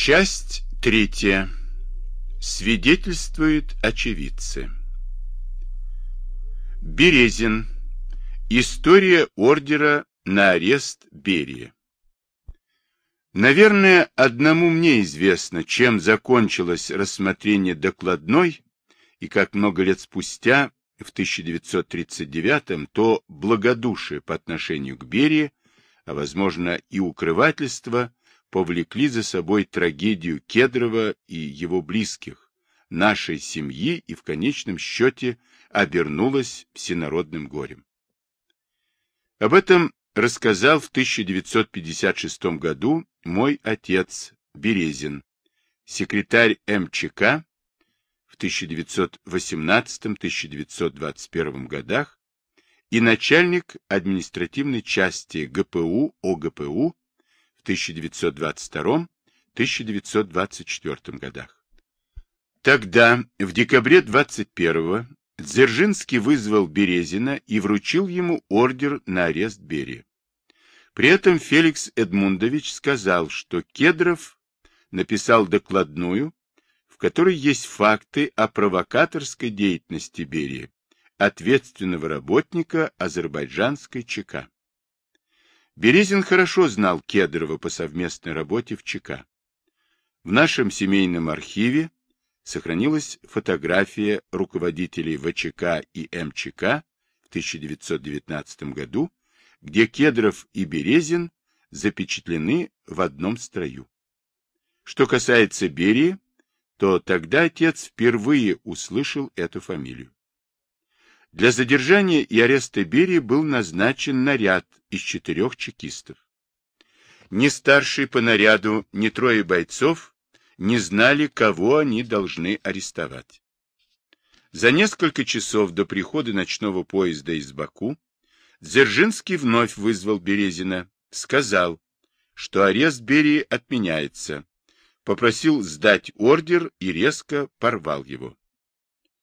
Часть третья. Свидетельствуют очевидцы. Березин. История ордера на арест Берии. Наверное, одному мне известно, чем закончилось рассмотрение докладной, и как много лет спустя, в 1939-м, то благодушие по отношению к Берии, а возможно и укрывательство, повлекли за собой трагедию Кедрова и его близких, нашей семьи и в конечном счете обернулась всенародным горем. Об этом рассказал в 1956 году мой отец Березин, секретарь МЧК в 1918-1921 годах и начальник административной части ГПУ ОГПУ в 1922-1924 годах. Тогда, в декабре 21-го, Дзержинский вызвал Березина и вручил ему ордер на арест Берии. При этом Феликс Эдмундович сказал, что Кедров написал докладную, в которой есть факты о провокаторской деятельности Берии, ответственного работника азербайджанской ЧК. Березин хорошо знал Кедрова по совместной работе в ЧК. В нашем семейном архиве сохранилась фотография руководителей ВЧК и МЧК в 1919 году, где Кедров и Березин запечатлены в одном строю. Что касается Берии, то тогда отец впервые услышал эту фамилию. Для задержания и ареста Берии был назначен наряд из четырех чекистов. Ни старший по наряду, ни трое бойцов не знали, кого они должны арестовать. За несколько часов до прихода ночного поезда из Баку Дзержинский вновь вызвал Березина, сказал, что арест Берии отменяется, попросил сдать ордер и резко порвал его.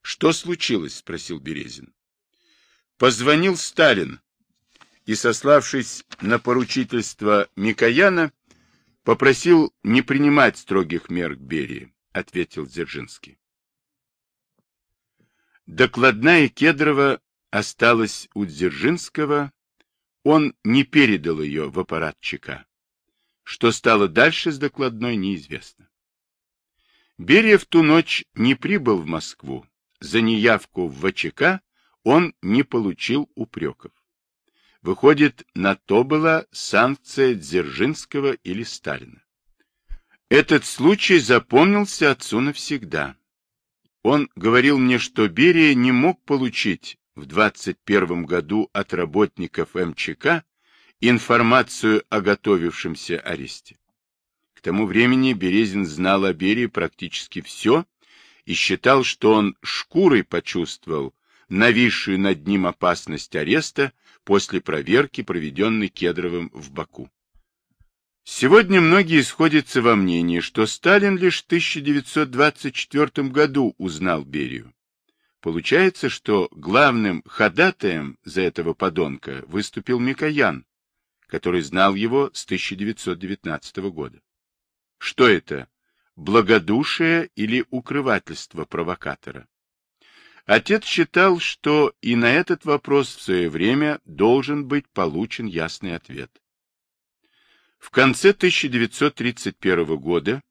— Что случилось? — спросил Березин. — Позвонил Сталин и, сославшись на поручительство Микояна, попросил не принимать строгих мер к Берии, — ответил Дзержинский. Докладная Кедрова осталась у Дзержинского, он не передал ее в аппарат ЧК. Что стало дальше с докладной, неизвестно. Берия в ту ночь не прибыл в Москву. За неявку в ВЧК он не получил упреков. Выходит, на то была санкция Дзержинского или Сталина. Этот случай запомнился отцу навсегда. Он говорил мне, что Берия не мог получить в 21 году от работников МЧК информацию о готовившемся аресте. К тому времени Березин знал о Берии практически все и считал, что он шкурой почувствовал нависшую над ним опасность ареста после проверки, проведенной Кедровым в Баку. Сегодня многие сходятся во мнении, что Сталин лишь в 1924 году узнал Берию. Получается, что главным ходатаем за этого подонка выступил Микоян, который знал его с 1919 года. Что это? Благодушие или укрывательство провокатора? Отец считал, что и на этот вопрос в свое время должен быть получен ясный ответ. В конце 1931 года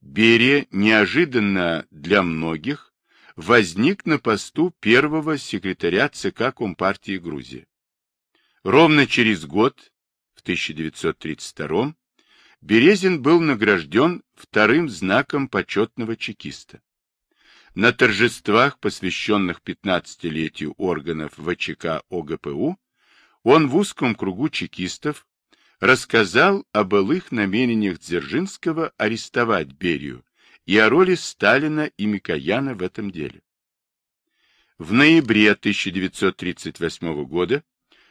Берия неожиданно для многих возник на посту первого секретаря ЦК Компартии Грузии. Ровно через год, в 1932 Березин был награжден вторым знаком почетного чекиста. На торжествах, посвященных 15-летию органов ВЧК ОГПУ, он в узком кругу чекистов рассказал о былых намерениях Дзержинского арестовать Берию и о роли Сталина и Микояна в этом деле. В ноябре 1938 года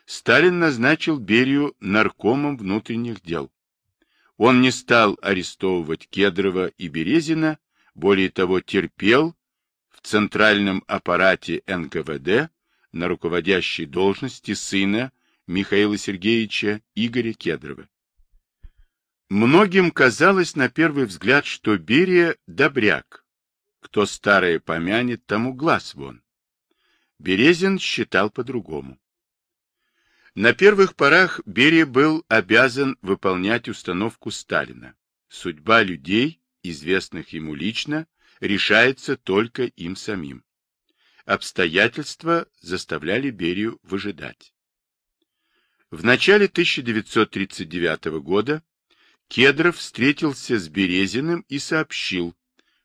Сталин назначил Берию наркомом внутренних дел. Он не стал арестовывать Кедрова и Березина, более того, терпел центральном аппарате НКВД на руководящей должности сына Михаила Сергеевича Игоря Кедрова. Многим казалось на первый взгляд, что Берия — добряк. Кто старое помянет, тому глаз вон. Березин считал по-другому. На первых порах Берия был обязан выполнять установку Сталина. Судьба людей, известных ему лично, решается только им самим. Обстоятельства заставляли Берию выжидать. В начале 1939 года Кедров встретился с Березиным и сообщил,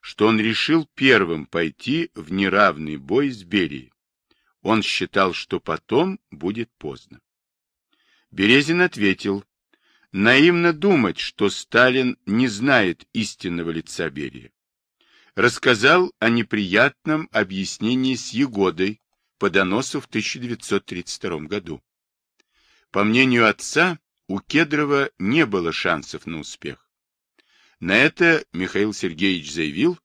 что он решил первым пойти в неравный бой с Берией. Он считал, что потом будет поздно. Березин ответил, наивно думать, что Сталин не знает истинного лица Берии. Рассказал о неприятном объяснении с Егодой по доносу в 1932 году. По мнению отца, у Кедрова не было шансов на успех. На это Михаил Сергеевич заявил,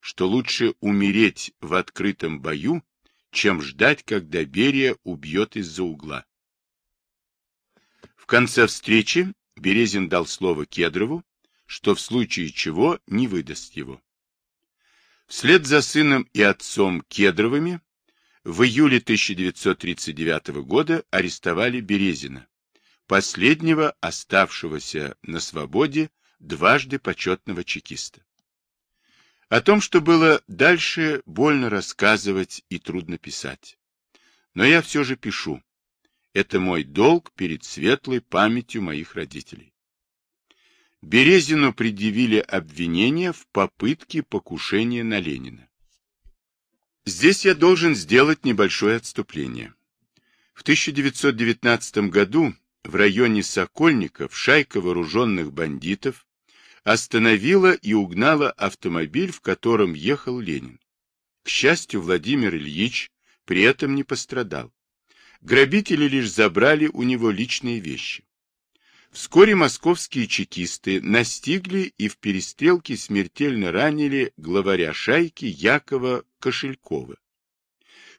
что лучше умереть в открытом бою, чем ждать, когда Берия убьет из-за угла. В конце встречи Березин дал слово Кедрову, что в случае чего не выдаст его. Вслед за сыном и отцом Кедровыми в июле 1939 года арестовали Березина, последнего оставшегося на свободе дважды почетного чекиста. О том, что было дальше, больно рассказывать и трудно писать. Но я все же пишу. Это мой долг перед светлой памятью моих родителей. Березину предъявили обвинение в попытке покушения на Ленина. Здесь я должен сделать небольшое отступление. В 1919 году в районе Сокольников шайка вооруженных бандитов остановила и угнала автомобиль, в котором ехал Ленин. К счастью, Владимир Ильич при этом не пострадал. Грабители лишь забрали у него личные вещи. Вскоре московские чекисты настигли и в перестрелке смертельно ранили главаря шайки Якова Кошелькова.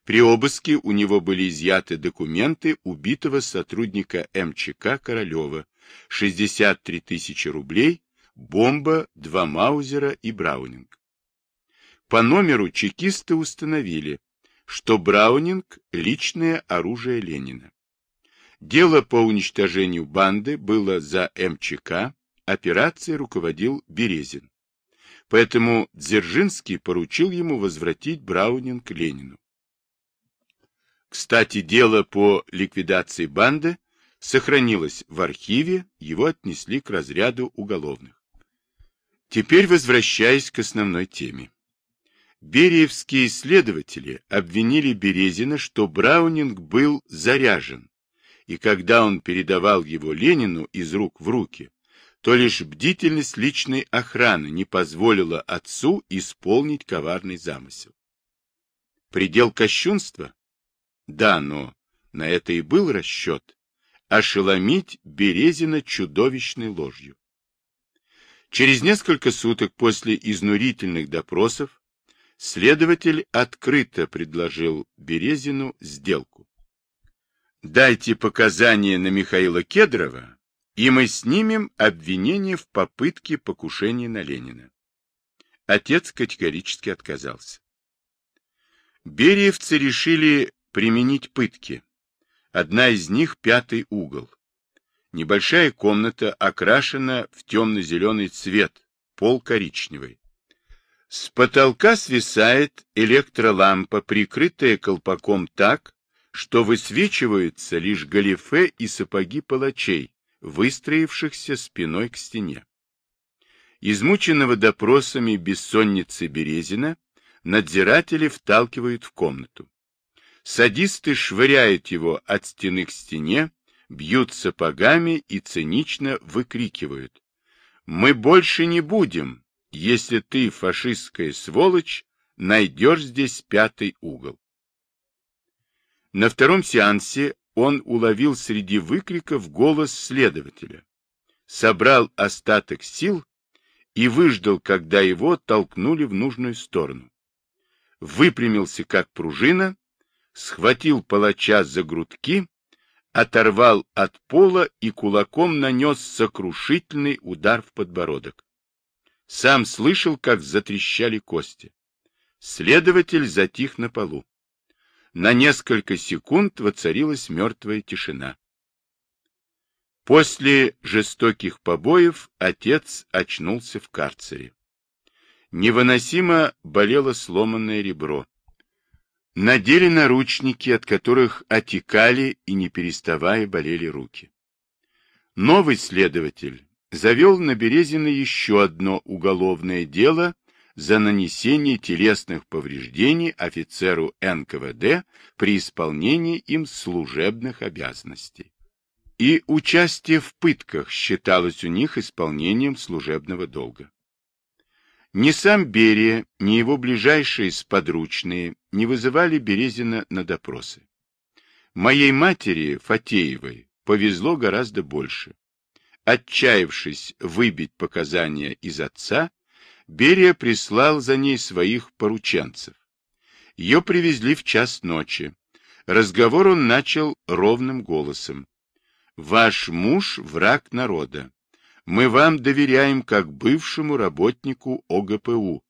При обыске у него были изъяты документы убитого сотрудника МЧК Королева, 63 тысячи рублей, бомба, два маузера и браунинг. По номеру чекисты установили, что браунинг – личное оружие Ленина. Дело по уничтожению банды было за МЧК, операцией руководил Березин. Поэтому Дзержинский поручил ему возвратить Браунинг Ленину. Кстати, дело по ликвидации банды сохранилось в архиве, его отнесли к разряду уголовных. Теперь возвращаясь к основной теме. Бериевские следователи обвинили Березина, что Браунинг был заряжен, и когда он передавал его Ленину из рук в руки, то лишь бдительность личной охраны не позволила отцу исполнить коварный замысел. Предел кощунства? Да, но на это и был расчет – ошеломить Березина чудовищной ложью. Через несколько суток после изнурительных допросов следователь открыто предложил Березину сделку. Дайте показания на Михаила Кедрова, и мы снимем обвинение в попытке покушения на Ленина. Отец категорически отказался. Бериевцы решили применить пытки. Одна из них — пятый угол. Небольшая комната окрашена в темно-зеленый цвет, пол коричневый. С потолка свисает электролампа, прикрытая колпаком так, что высвечиваются лишь галифе и сапоги палачей, выстроившихся спиной к стене. Измученного допросами бессонницы Березина надзиратели вталкивают в комнату. Садисты швыряют его от стены к стене, бьют сапогами и цинично выкрикивают. «Мы больше не будем, если ты, фашистская сволочь, найдешь здесь пятый угол». На втором сеансе он уловил среди выкриков голос следователя, собрал остаток сил и выждал, когда его толкнули в нужную сторону. Выпрямился, как пружина, схватил палача за грудки, оторвал от пола и кулаком нанес сокрушительный удар в подбородок. Сам слышал, как затрещали кости. Следователь затих на полу. На несколько секунд воцарилась мертвая тишина. После жестоких побоев отец очнулся в карцере. Невыносимо болело сломанное ребро. Надели наручники, от которых отекали и не переставая болели руки. Новый следователь завел на Березина еще одно уголовное дело за нанесение телесных повреждений офицеру НКВД при исполнении им служебных обязанностей и участие в пытках считалось у них исполнением служебного долга. Ни сам Берия, ни его ближайшие сподручные не вызывали Березина на допросы. Моей матери, Фатеевой, повезло гораздо больше. Отчаявшись выбить показания из отца, Берия прислал за ней своих порученцев. Ее привезли в час ночи. Разговор он начал ровным голосом. Ваш муж – враг народа. Мы вам доверяем как бывшему работнику ОГПУ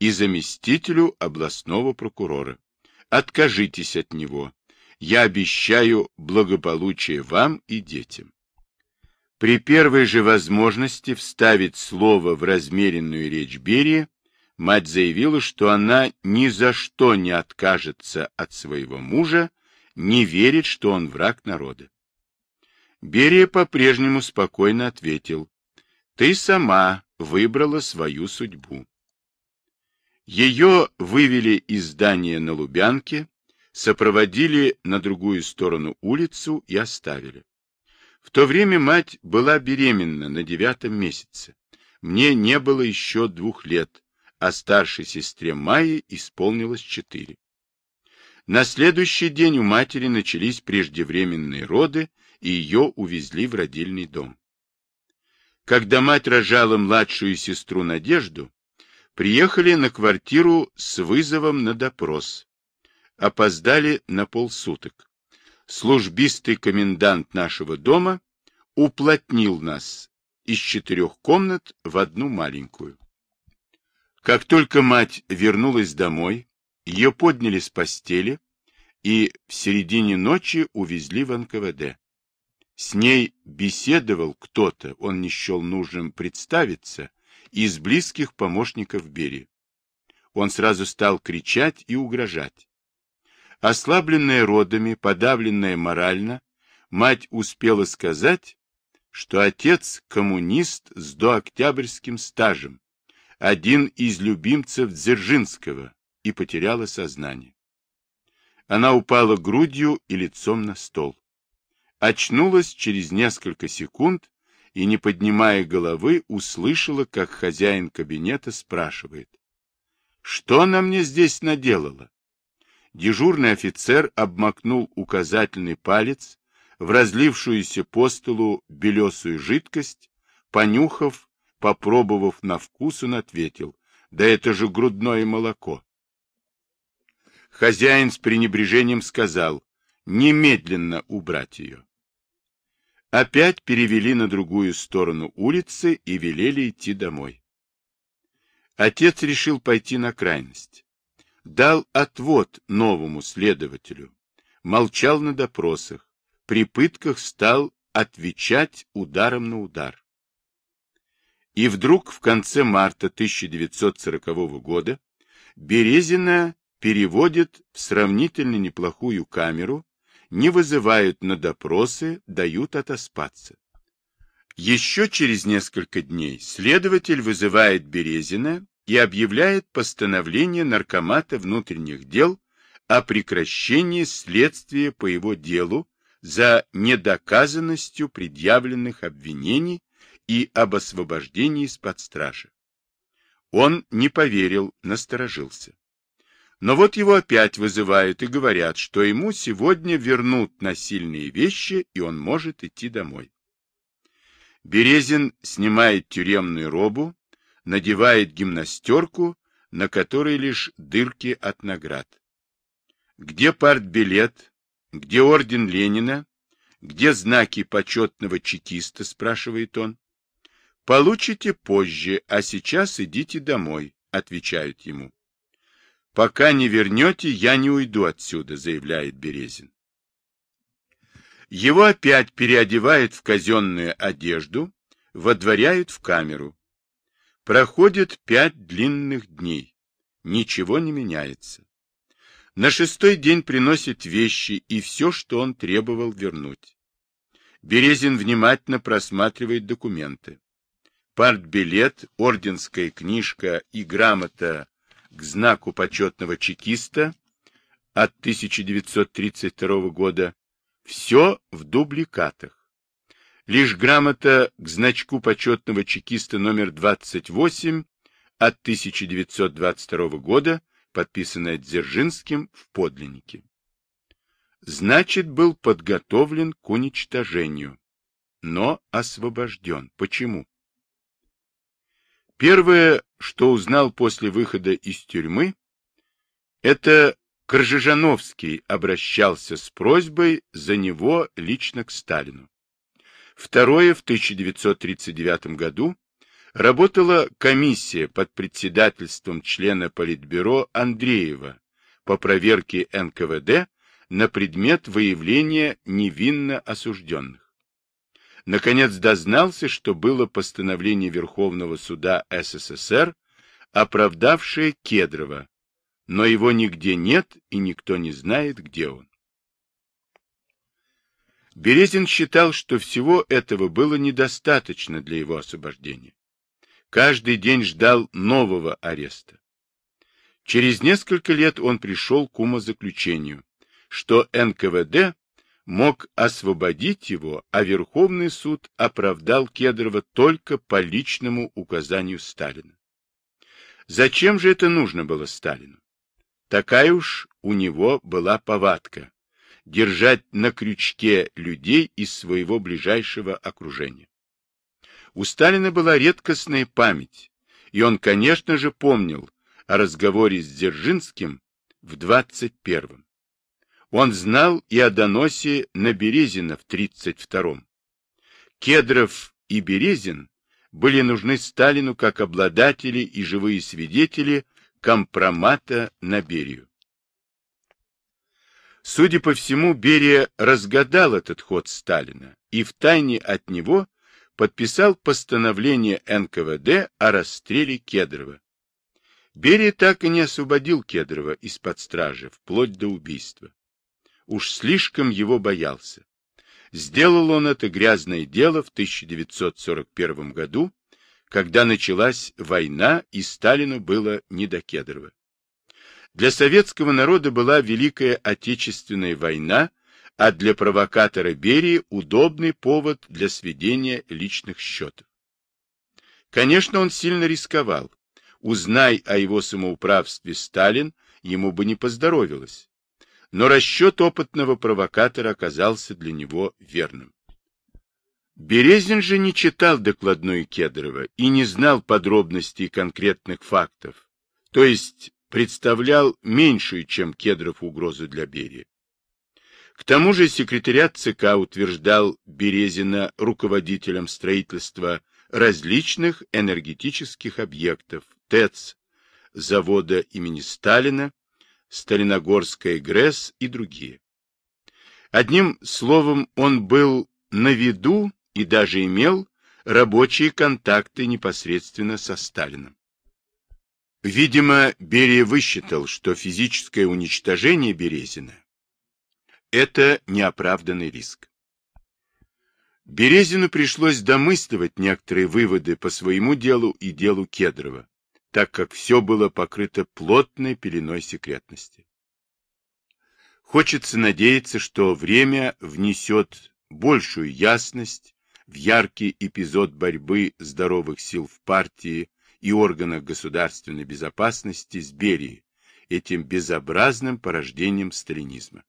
и заместителю областного прокурора. Откажитесь от него. Я обещаю благополучие вам и детям. При первой же возможности вставить слово в размеренную речь Берии, мать заявила, что она ни за что не откажется от своего мужа, не верит, что он враг народа. Берия по-прежнему спокойно ответил, «Ты сама выбрала свою судьбу». Ее вывели из здания на Лубянке, сопроводили на другую сторону улицу и оставили. В то время мать была беременна на девятом месяце. Мне не было еще двух лет, а старшей сестре Майе исполнилось четыре. На следующий день у матери начались преждевременные роды, и ее увезли в родильный дом. Когда мать рожала младшую сестру Надежду, приехали на квартиру с вызовом на допрос. Опоздали на полсуток. Службистый комендант нашего дома уплотнил нас из четырех комнат в одну маленькую. Как только мать вернулась домой, ее подняли с постели и в середине ночи увезли в НКВД. С ней беседовал кто-то, он не счел нужным представиться, из близких помощников Бери. Он сразу стал кричать и угрожать. Ослабленная родами, подавленная морально, мать успела сказать, что отец коммунист с дооктябрьским стажем, один из любимцев Дзержинского, и потеряла сознание. Она упала грудью и лицом на стол. Очнулась через несколько секунд и, не поднимая головы, услышала, как хозяин кабинета спрашивает. «Что она мне здесь наделала?» Дежурный офицер обмакнул указательный палец в разлившуюся по столу белесую жидкость, понюхав, попробовав на вкус, он ответил, «Да это же грудное молоко!» Хозяин с пренебрежением сказал, «Немедленно убрать ее!» Опять перевели на другую сторону улицы и велели идти домой. Отец решил пойти на крайность. Дал отвод новому следователю. Молчал на допросах. При пытках стал отвечать ударом на удар. И вдруг в конце марта 1940 года Березина переводит в сравнительно неплохую камеру не вызывают на допросы, дают отоспаться. Еще через несколько дней следователь вызывает Березина и объявляет постановление Наркомата внутренних дел о прекращении следствия по его делу за недоказанностью предъявленных обвинений и об освобождении из-под стражи. Он не поверил, насторожился. Но вот его опять вызывают и говорят, что ему сегодня вернут насильные вещи, и он может идти домой. Березин снимает тюремную робу, надевает гимнастерку, на которой лишь дырки от наград. Где партбилет, где орден Ленина, Где знаки почетного чекиста, спрашивает он. Получите позже, а сейчас идите домой, отвечают ему. Пока не вернете, я не уйду отсюда, заявляет Березин. Его опять переодевают в казенную одежду, водворяют в камеру. Проходит пять длинных дней. Ничего не меняется. На шестой день приносит вещи и все, что он требовал вернуть. Березин внимательно просматривает документы. Партбилет, орденская книжка и грамота к знаку почетного чекиста от 1932 года все в дубликатах. Лишь грамота к значку почетного чекиста номер 28 от 1922 года, подписанная Дзержинским в подлиннике. Значит, был подготовлен к уничтожению, но освобожден. Почему? Первое, что узнал после выхода из тюрьмы, это Кржижановский обращался с просьбой за него лично к Сталину. Второе, в 1939 году работала комиссия под председательством члена Политбюро Андреева по проверке НКВД на предмет выявления невинно осужденных. Наконец дознался, что было постановление Верховного суда СССР, оправдавшее Кедрова, но его нигде нет и никто не знает, где он. Березин считал, что всего этого было недостаточно для его освобождения. Каждый день ждал нового ареста. Через несколько лет он пришел к умозаключению, что НКВД мог освободить его, а Верховный суд оправдал Кедрова только по личному указанию Сталина. Зачем же это нужно было Сталину? Такая уж у него была повадка держать на крючке людей из своего ближайшего окружения. У Сталина была редкостная память, и он, конечно же, помнил о разговоре с Дзержинским в 21-м. Он знал и о доносе на Березина в 32-м. Кедров и Березин были нужны Сталину как обладатели и живые свидетели компромата на Берию. Судя по всему, Берия разгадал этот ход Сталина и втайне от него подписал постановление НКВД о расстреле Кедрова. Берия так и не освободил Кедрова из-под стражи, вплоть до убийства. Уж слишком его боялся. Сделал он это грязное дело в 1941 году, когда началась война, и Сталину было не до Кедрова. Для советского народа была Великая Отечественная война, а для провокатора Берии удобный повод для сведения личных счетов. Конечно, он сильно рисковал. Узнай о его самоуправстве Сталин, ему бы не поздоровилось. Но расчет опытного провокатора оказался для него верным. Березин же не читал докладную Кедрова и не знал подробностей конкретных фактов, то есть представлял меньшую, чем Кедров, угрозу для Берии. К тому же секретариат ЦК утверждал Березина руководителем строительства различных энергетических объектов ТЭЦ, завода имени Сталина, Сталиногорская ГРЭС и другие. Одним словом, он был на виду и даже имел рабочие контакты непосредственно со Сталином. Видимо, Берия высчитал, что физическое уничтожение Березина – это неоправданный риск. Березину пришлось домысливать некоторые выводы по своему делу и делу Кедрова, так как все было покрыто плотной пеленой секретности. Хочется надеяться, что время внесет большую ясность в яркий эпизод борьбы здоровых сил в партии и органах государственной безопасности с Берией, этим безобразным порождением сталинизма.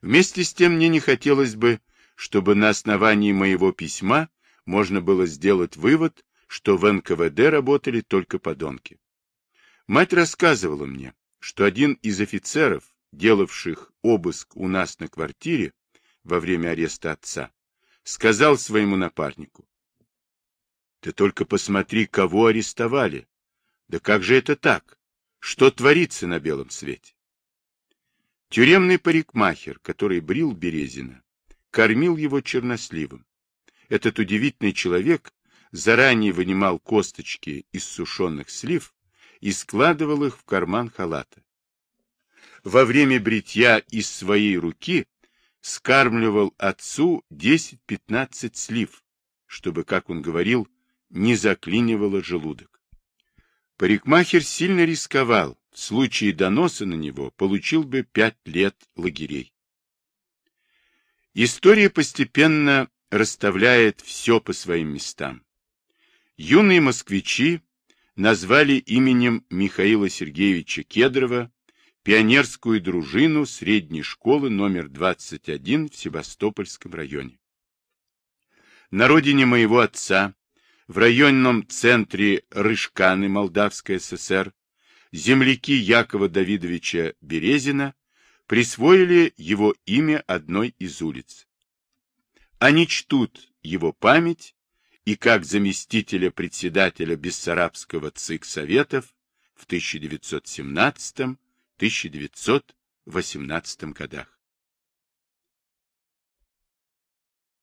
Вместе с тем мне не хотелось бы, чтобы на основании моего письма можно было сделать вывод, что в НКВД работали только подонки. Мать рассказывала мне, что один из офицеров, делавших обыск у нас на квартире, во время ареста отца, сказал своему напарнику. Ты только посмотри, кого арестовали. Да как же это так? Что творится на белом свете? Тюремный парикмахер, который брил Березина, кормил его черносливом. Этот удивительный человек заранее вынимал косточки из сушеных слив и складывал их в карман халата. Во время бритья из своей руки скармливал отцу 10-15 слив, чтобы, как он говорил, не заклинивало желудок. Парикмахер сильно рисковал, в случае доноса на него получил бы пять лет лагерей. История постепенно расставляет все по своим местам. Юные москвичи назвали именем Михаила Сергеевича Кедрова пионерскую дружину средней школы номер 21 в Севастопольском районе. На родине моего отца, в районном центре Рыжканы Молдавской ССР, земляки Якова Давидовича Березина присвоили его имя одной из улиц. Они чтут его память и как заместителя председателя Бессарабского ЦИК Советов в 1917-1918 годах.